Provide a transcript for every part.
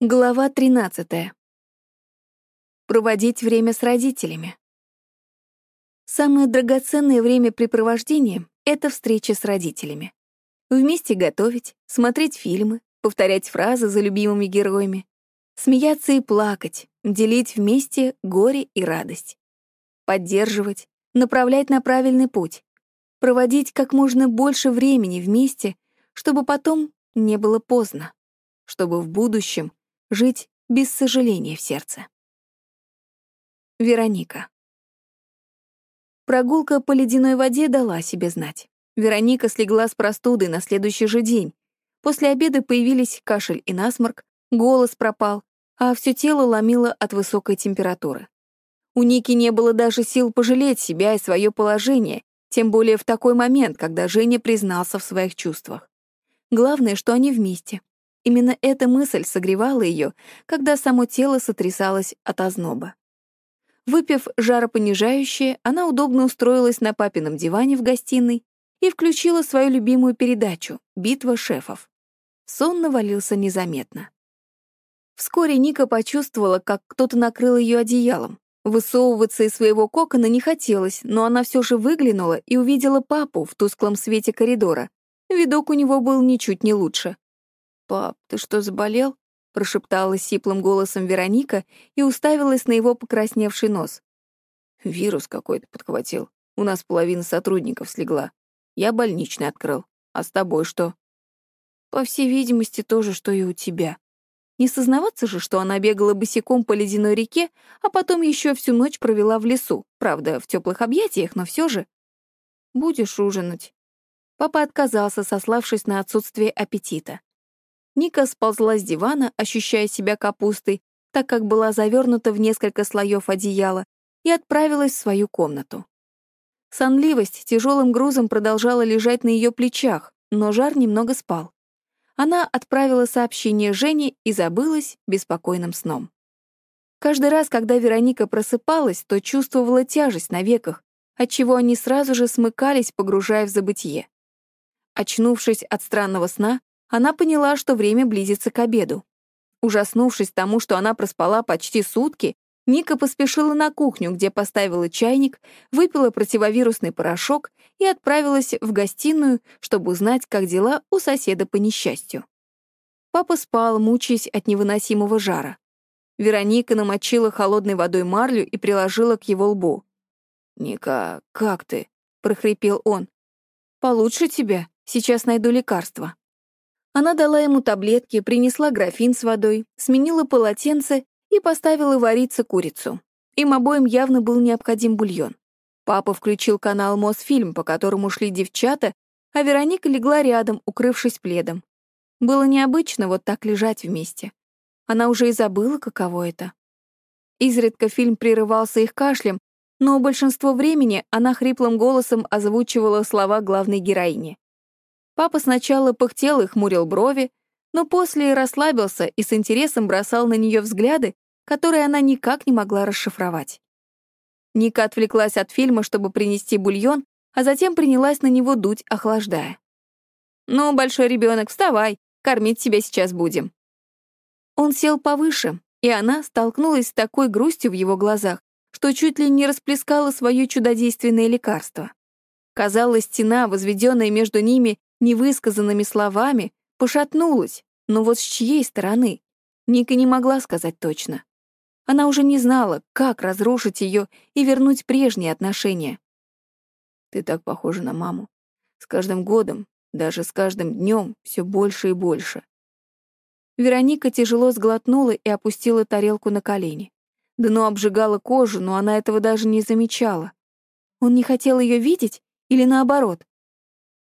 Глава 13. Проводить время с родителями. Самое драгоценное времяпрепровождение — это встреча с родителями. Вместе готовить, смотреть фильмы, повторять фразы за любимыми героями, смеяться и плакать, делить вместе горе и радость, поддерживать, направлять на правильный путь, проводить как можно больше времени вместе, чтобы потом не было поздно, чтобы в будущем Жить без сожаления в сердце. Вероника. Прогулка по ледяной воде дала себе знать. Вероника слегла с простудой на следующий же день. После обеда появились кашель и насморк, голос пропал, а все тело ломило от высокой температуры. У Ники не было даже сил пожалеть себя и свое положение, тем более в такой момент, когда Женя признался в своих чувствах. Главное, что они вместе, Именно эта мысль согревала ее, когда само тело сотрясалось от озноба. Выпив жаропонижающее, она удобно устроилась на папином диване в гостиной и включила свою любимую передачу «Битва шефов». Сон навалился незаметно. Вскоре Ника почувствовала, как кто-то накрыл ее одеялом. Высовываться из своего кокона не хотелось, но она все же выглянула и увидела папу в тусклом свете коридора. Видок у него был ничуть не лучше. «Пап, ты что, заболел?» — прошептала сиплым голосом Вероника и уставилась на его покрасневший нос. «Вирус какой-то подхватил. У нас половина сотрудников слегла. Я больничный открыл. А с тобой что?» «По всей видимости, то же, что и у тебя», не сознаваться же, что она бегала босиком по ледяной реке, а потом еще всю ночь провела в лесу. Правда, в теплых объятиях, но все же. «Будешь ужинать». Папа отказался, сославшись на отсутствие аппетита. Ника сползла с дивана, ощущая себя капустой, так как была завернута в несколько слоев одеяла, и отправилась в свою комнату. Сонливость тяжелым грузом продолжала лежать на ее плечах, но жар немного спал. Она отправила сообщение Жене и забылась беспокойным сном. Каждый раз, когда Вероника просыпалась, то чувствовала тяжесть на веках, отчего они сразу же смыкались, погружая в забытье. Очнувшись от странного сна, она поняла, что время близится к обеду. Ужаснувшись тому, что она проспала почти сутки, Ника поспешила на кухню, где поставила чайник, выпила противовирусный порошок и отправилась в гостиную, чтобы узнать, как дела у соседа по несчастью. Папа спал, мучаясь от невыносимого жара. Вероника намочила холодной водой марлю и приложила к его лбу. «Ника, как ты?» — прохрипел он. «Получше тебя. Сейчас найду лекарство». Она дала ему таблетки, принесла графин с водой, сменила полотенце и поставила вариться курицу. Им обоим явно был необходим бульон. Папа включил канал Мосфильм, по которому шли девчата, а Вероника легла рядом, укрывшись пледом. Было необычно вот так лежать вместе. Она уже и забыла, каково это. Изредка фильм прерывался их кашлем, но большинство времени она хриплым голосом озвучивала слова главной героини. Папа сначала пыхтел и хмурил брови, но после расслабился и с интересом бросал на нее взгляды, которые она никак не могла расшифровать. Ника отвлеклась от фильма, чтобы принести бульон, а затем принялась на него дуть, охлаждая. «Ну, большой ребенок, вставай, кормить тебя сейчас будем». Он сел повыше, и она столкнулась с такой грустью в его глазах, что чуть ли не расплескала свое чудодейственное лекарство. Казалось, стена, возведенная между ними, невысказанными словами, пошатнулась, но вот с чьей стороны? Ника не могла сказать точно. Она уже не знала, как разрушить ее и вернуть прежние отношения. «Ты так похожа на маму. С каждым годом, даже с каждым днем, все больше и больше». Вероника тяжело сглотнула и опустила тарелку на колени. Дно обжигало кожу, но она этого даже не замечала. Он не хотел ее видеть или наоборот?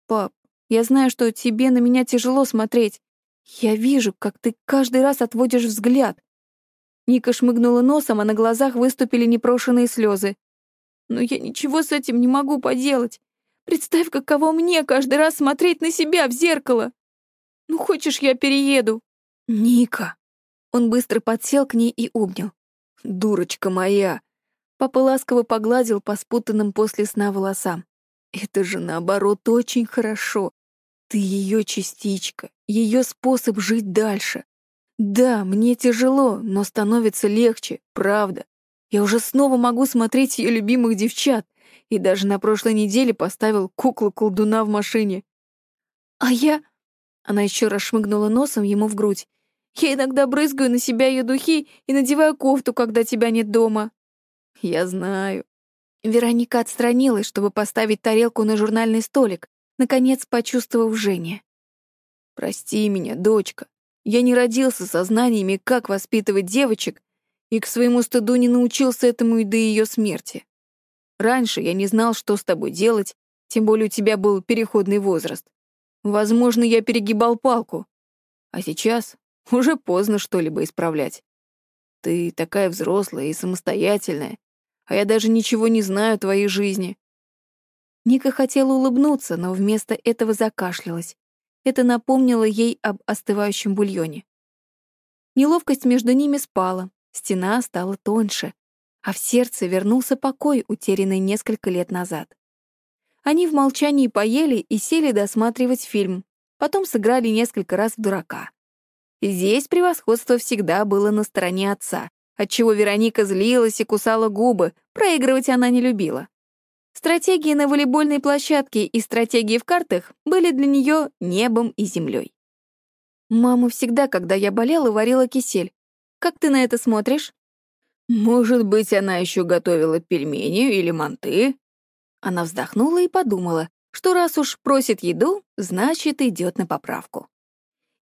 «Пап, я знаю, что тебе на меня тяжело смотреть. Я вижу, как ты каждый раз отводишь взгляд. Ника шмыгнула носом, а на глазах выступили непрошенные слезы. Но я ничего с этим не могу поделать. Представь, каково мне каждый раз смотреть на себя в зеркало. Ну, хочешь, я перееду? Ника. Он быстро подсел к ней и обнял. Дурочка моя. Папа ласково погладил по спутанным после сна волосам. Это же, наоборот, очень хорошо. Ты ее частичка, ее способ жить дальше. Да, мне тяжело, но становится легче, правда. Я уже снова могу смотреть ее любимых девчат, и даже на прошлой неделе поставил куклу-колдуна в машине. А я... Она еще раз шмыгнула носом ему в грудь. Я иногда брызгаю на себя ее духи и надеваю кофту, когда тебя нет дома. Я знаю. Вероника отстранилась, чтобы поставить тарелку на журнальный столик, наконец почувствовав Жене. «Прости меня, дочка. Я не родился со знаниями, как воспитывать девочек, и к своему стыду не научился этому и до ее смерти. Раньше я не знал, что с тобой делать, тем более у тебя был переходный возраст. Возможно, я перегибал палку. А сейчас уже поздно что-либо исправлять. Ты такая взрослая и самостоятельная, а я даже ничего не знаю о твоей жизни. Ника хотела улыбнуться, но вместо этого закашлялась. Это напомнило ей об остывающем бульоне. Неловкость между ними спала, стена стала тоньше, а в сердце вернулся покой, утерянный несколько лет назад. Они в молчании поели и сели досматривать фильм, потом сыграли несколько раз в дурака. Здесь превосходство всегда было на стороне отца, отчего Вероника злилась и кусала губы, проигрывать она не любила. Стратегии на волейбольной площадке и стратегии в картах были для нее небом и землей. Мама всегда, когда я болела, варила кисель. Как ты на это смотришь? Может быть, она еще готовила пельмени или манты? Она вздохнула и подумала, что раз уж просит еду, значит, идет на поправку.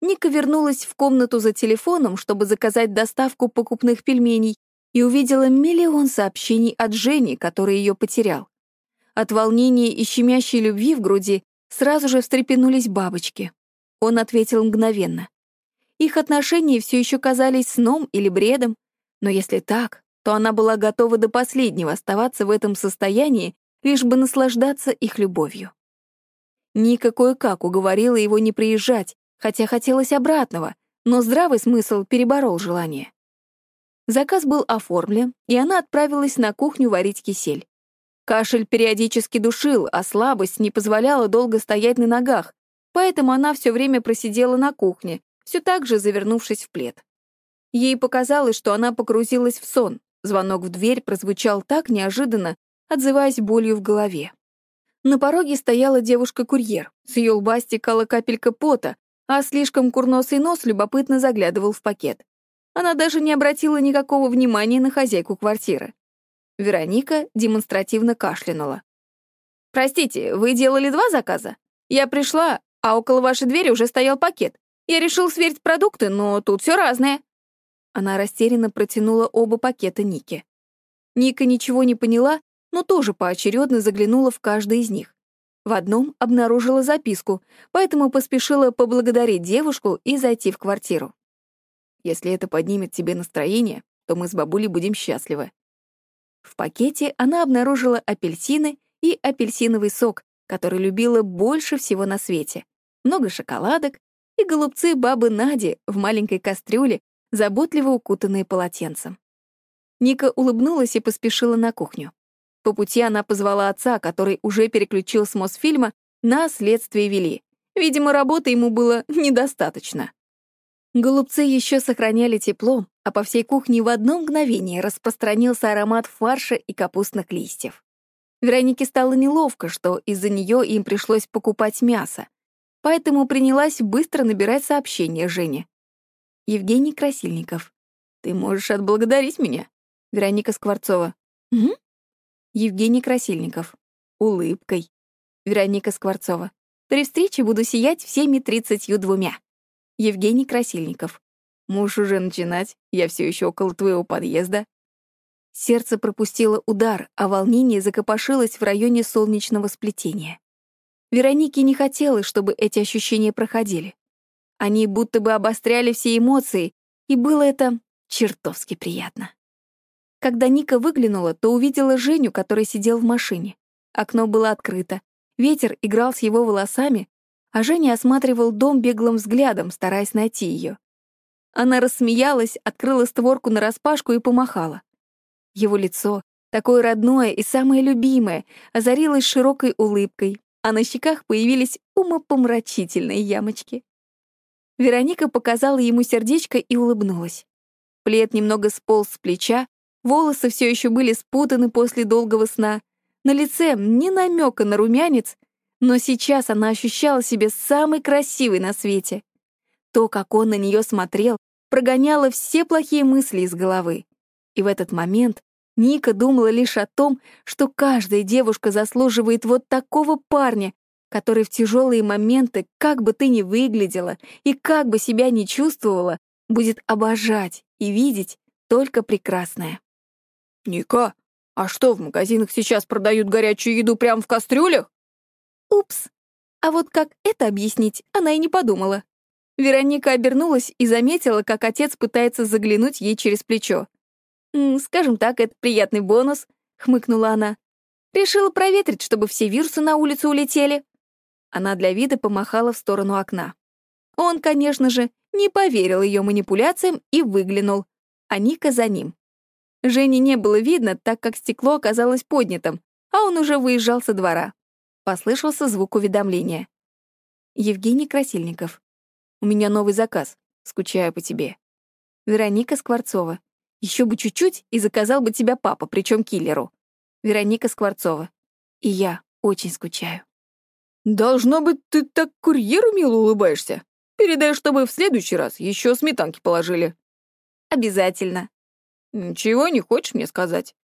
Ника вернулась в комнату за телефоном, чтобы заказать доставку покупных пельменей, и увидела миллион сообщений от Жени, который ее потерял. От волнения и щемящей любви в груди сразу же встрепенулись бабочки. Он ответил мгновенно. Их отношения все еще казались сном или бредом, но если так, то она была готова до последнего оставаться в этом состоянии, лишь бы наслаждаться их любовью. Ника кое-как уговорила его не приезжать, хотя хотелось обратного, но здравый смысл переборол желание. Заказ был оформлен, и она отправилась на кухню варить кисель. Кашель периодически душил, а слабость не позволяла долго стоять на ногах, поэтому она все время просидела на кухне, все так же завернувшись в плед. Ей показалось, что она погрузилась в сон. Звонок в дверь прозвучал так неожиданно, отзываясь болью в голове. На пороге стояла девушка-курьер. С ее лба стекала капелька пота, а слишком курносый нос любопытно заглядывал в пакет. Она даже не обратила никакого внимания на хозяйку квартиры. Вероника демонстративно кашлянула. «Простите, вы делали два заказа? Я пришла, а около вашей двери уже стоял пакет. Я решил сверить продукты, но тут все разное». Она растерянно протянула оба пакета Нике. Ника ничего не поняла, но тоже поочередно заглянула в каждый из них. В одном обнаружила записку, поэтому поспешила поблагодарить девушку и зайти в квартиру. «Если это поднимет тебе настроение, то мы с бабулей будем счастливы», в пакете она обнаружила апельсины и апельсиновый сок, который любила больше всего на свете, много шоколадок и голубцы бабы Нади в маленькой кастрюле, заботливо укутанные полотенцем. Ника улыбнулась и поспешила на кухню. По пути она позвала отца, который уже переключил с Мосфильма на «Следствие вели». Видимо, работы ему было недостаточно. Голубцы еще сохраняли тепло, а по всей кухне в одно мгновение распространился аромат фарша и капустных листьев. Веронике стало неловко, что из-за нее им пришлось покупать мясо, поэтому принялась быстро набирать сообщение Жене. Евгений Красильников. «Ты можешь отблагодарить меня?» Вероника Скворцова. «Угу». Евгений Красильников. Улыбкой. Вероника Скворцова. «При встрече буду сиять всеми тридцатью двумя». Евгений Красильников. «Можешь уже начинать, я все еще около твоего подъезда». Сердце пропустило удар, а волнение закопошилось в районе солнечного сплетения. Веронике не хотелось, чтобы эти ощущения проходили. Они будто бы обостряли все эмоции, и было это чертовски приятно. Когда Ника выглянула, то увидела Женю, который сидел в машине. Окно было открыто, ветер играл с его волосами, а Женя осматривал дом беглым взглядом, стараясь найти ее. Она рассмеялась, открыла створку нараспашку и помахала. Его лицо, такое родное и самое любимое, озарилось широкой улыбкой, а на щеках появились умопомрачительные ямочки. Вероника показала ему сердечко и улыбнулась. Плед немного сполз с плеча, волосы все еще были спутаны после долгого сна, на лице ни намека на румянец, но сейчас она ощущала себя самой красивой на свете. То, как он на нее смотрел, прогоняло все плохие мысли из головы. И в этот момент Ника думала лишь о том, что каждая девушка заслуживает вот такого парня, который в тяжелые моменты, как бы ты ни выглядела и как бы себя ни чувствовала, будет обожать и видеть только прекрасное. «Ника, а что, в магазинах сейчас продают горячую еду прямо в кастрюлях?» Упс. А вот как это объяснить, она и не подумала. Вероника обернулась и заметила, как отец пытается заглянуть ей через плечо. «Скажем так, это приятный бонус», — хмыкнула она. «Решила проветрить, чтобы все вирусы на улицу улетели». Она для вида помахала в сторону окна. Он, конечно же, не поверил ее манипуляциям и выглянул, а Ника за ним. Жене не было видно, так как стекло оказалось поднятым, а он уже выезжал со двора. Послышался звук уведомления. «Евгений Красильников. У меня новый заказ. Скучаю по тебе. Вероника Скворцова. Еще бы чуть-чуть, и заказал бы тебя папа, причем киллеру. Вероника Скворцова. И я очень скучаю. Должно быть, ты так курьеру мило улыбаешься. Передай, чтобы в следующий раз еще сметанки положили. Обязательно. Ничего не хочешь мне сказать?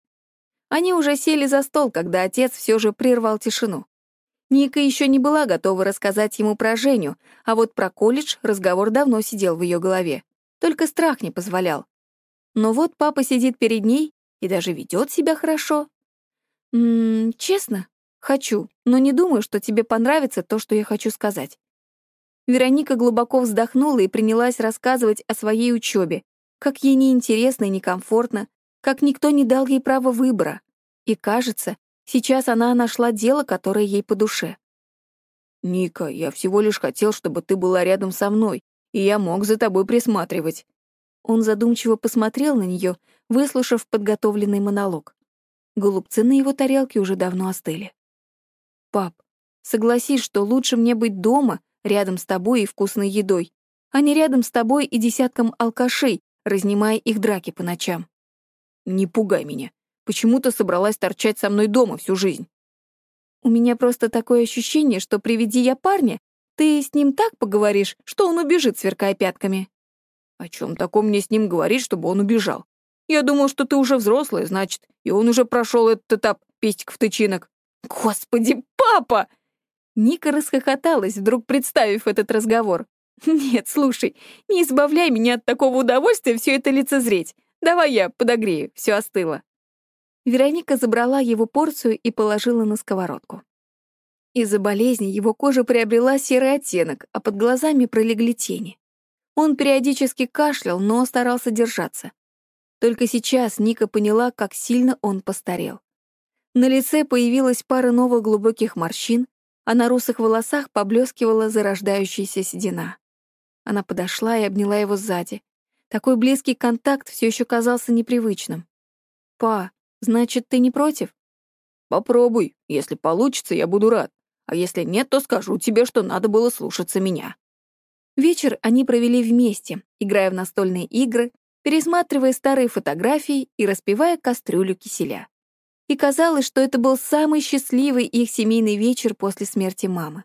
Они уже сели за стол, когда отец все же прервал тишину. Ника еще не была готова рассказать ему про Женю, а вот про колледж разговор давно сидел в ее голове. Только страх не позволял. Но вот папа сидит перед ней и даже ведет себя хорошо. Ммм, честно, хочу, но не думаю, что тебе понравится то, что я хочу сказать. Вероника глубоко вздохнула и принялась рассказывать о своей учебе, как ей неинтересно и некомфортно, как никто не дал ей права выбора. И, кажется, Сейчас она нашла дело, которое ей по душе. «Ника, я всего лишь хотел, чтобы ты была рядом со мной, и я мог за тобой присматривать». Он задумчиво посмотрел на нее, выслушав подготовленный монолог. Голубцы на его тарелке уже давно остыли. «Пап, согласись, что лучше мне быть дома, рядом с тобой и вкусной едой, а не рядом с тобой и десятком алкашей, разнимая их драки по ночам». «Не пугай меня. Почему-то собралась торчать со мной дома всю жизнь. У меня просто такое ощущение, что приведи я парня, ты с ним так поговоришь, что он убежит, сверкая пятками. О чем таком мне с ним говорить, чтобы он убежал? Я думал, что ты уже взрослая, значит, и он уже прошел этот этап пестиков-тычинок. Господи, папа! Ника расхохоталась, вдруг представив этот разговор. «Нет, слушай, не избавляй меня от такого удовольствия все это лицезреть. Давай я подогрею, все остыло». Вероника забрала его порцию и положила на сковородку. Из-за болезни его кожа приобрела серый оттенок, а под глазами пролегли тени. Он периодически кашлял, но старался держаться. Только сейчас Ника поняла, как сильно он постарел. На лице появилась пара новых глубоких морщин, а на русых волосах поблескивала зарождающаяся седина. Она подошла и обняла его сзади. Такой близкий контакт все еще казался непривычным. «Па, Значит, ты не против? Попробуй. Если получится, я буду рад. А если нет, то скажу тебе, что надо было слушаться меня. Вечер они провели вместе, играя в настольные игры, пересматривая старые фотографии и распивая кастрюлю киселя. И казалось, что это был самый счастливый их семейный вечер после смерти мамы.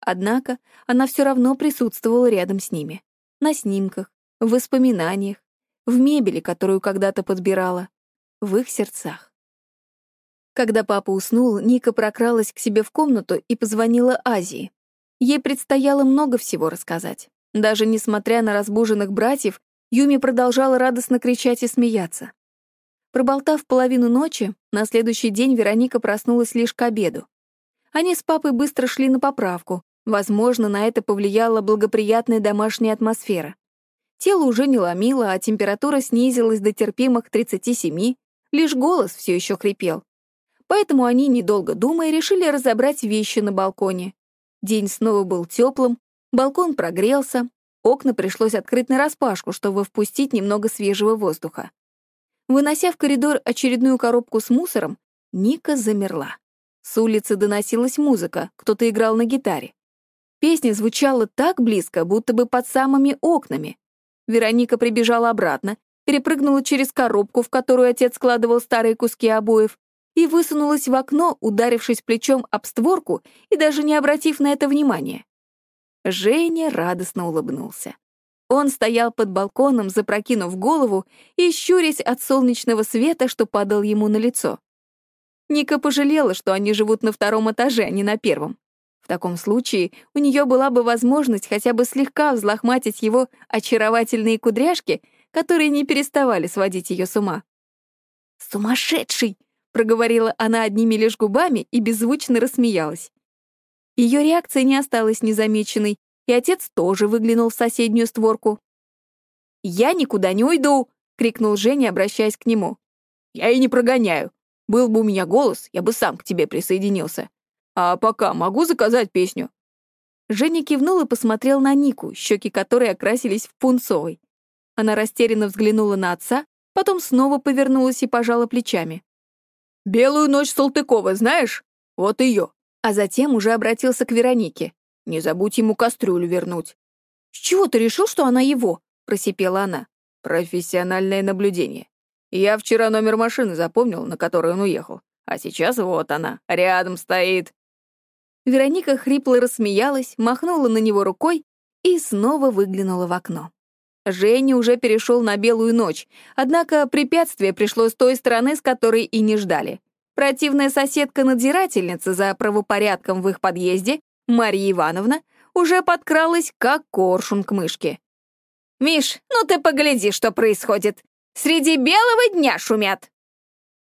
Однако она все равно присутствовала рядом с ними. На снимках, в воспоминаниях, в мебели, которую когда-то подбирала, в их сердцах. Когда папа уснул, Ника прокралась к себе в комнату и позвонила Азии. Ей предстояло много всего рассказать. Даже несмотря на разбуженных братьев, Юми продолжала радостно кричать и смеяться. Проболтав половину ночи, на следующий день Вероника проснулась лишь к обеду. Они с папой быстро шли на поправку. Возможно, на это повлияла благоприятная домашняя атмосфера. Тело уже не ломило, а температура снизилась до терпимых 37, Лишь голос все еще хрипел. Поэтому они, недолго думая, решили разобрать вещи на балконе. День снова был теплым, балкон прогрелся, окна пришлось открыть нараспашку, чтобы впустить немного свежего воздуха. Вынося в коридор очередную коробку с мусором, Ника замерла. С улицы доносилась музыка, кто-то играл на гитаре. Песня звучала так близко, будто бы под самыми окнами. Вероника прибежала обратно, перепрыгнула через коробку, в которую отец складывал старые куски обоев, и высунулась в окно, ударившись плечом об створку и даже не обратив на это внимания. Женя радостно улыбнулся. Он стоял под балконом, запрокинув голову и щурясь от солнечного света, что падал ему на лицо. Ника пожалела, что они живут на втором этаже, а не на первом. В таком случае у нее была бы возможность хотя бы слегка взлохматить его очаровательные кудряшки, которые не переставали сводить ее с ума. «Сумасшедший!» — проговорила она одними лишь губами и беззвучно рассмеялась. Ее реакция не осталась незамеченной, и отец тоже выглянул в соседнюю створку. «Я никуда не уйду!» — крикнул Женя, обращаясь к нему. «Я и не прогоняю. Был бы у меня голос, я бы сам к тебе присоединился. А пока могу заказать песню?» Женя кивнул и посмотрел на Нику, щеки которой окрасились в пунцовый. Она растерянно взглянула на отца, потом снова повернулась и пожала плечами. «Белую ночь Салтыкова, знаешь? Вот ее». А затем уже обратился к Веронике. «Не забудь ему кастрюлю вернуть». «С чего ты решил, что она его?» — просипела она. «Профессиональное наблюдение. Я вчера номер машины запомнил, на которой он уехал. А сейчас вот она, рядом стоит». Вероника хрипло рассмеялась, махнула на него рукой и снова выглянула в окно. Женя уже перешел на белую ночь, однако препятствие пришло с той стороны, с которой и не ждали. Противная соседка-надзирательница за правопорядком в их подъезде, Марья Ивановна, уже подкралась, как коршун к мышке. «Миш, ну ты погляди, что происходит! Среди белого дня шумят!»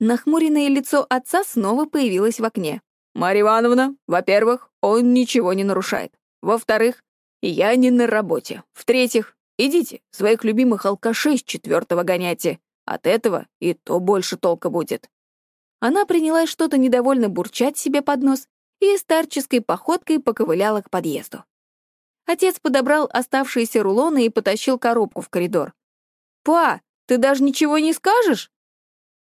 Нахмуренное лицо отца снова появилось в окне. «Марья Ивановна, во-первых, он ничего не нарушает. Во-вторых, я не на работе. В-третьих, идите, своих любимых алкашей с четвертого гоняйте. От этого и то больше толка будет». Она принялась что-то недовольно бурчать себе под нос и старческой походкой поковыляла к подъезду. Отец подобрал оставшиеся рулоны и потащил коробку в коридор. «Па, ты даже ничего не скажешь?»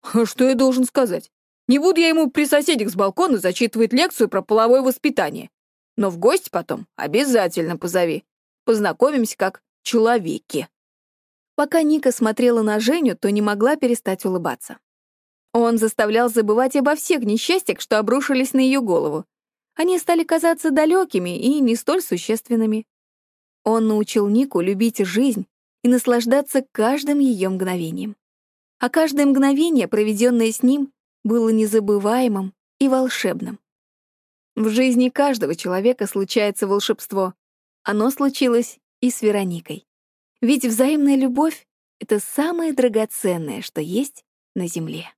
«А что я должен сказать? Не буду я ему при соседях с балкона зачитывать лекцию про половое воспитание. Но в гости потом обязательно позови. Познакомимся как человеки». Пока Ника смотрела на Женю, то не могла перестать улыбаться. Он заставлял забывать обо всех несчастьях, что обрушились на ее голову. Они стали казаться далекими и не столь существенными. Он научил Нику любить жизнь и наслаждаться каждым ее мгновением. А каждое мгновение, проведенное с ним, было незабываемым и волшебным. В жизни каждого человека случается волшебство. Оно случилось и с Вероникой. Ведь взаимная любовь — это самое драгоценное, что есть на Земле.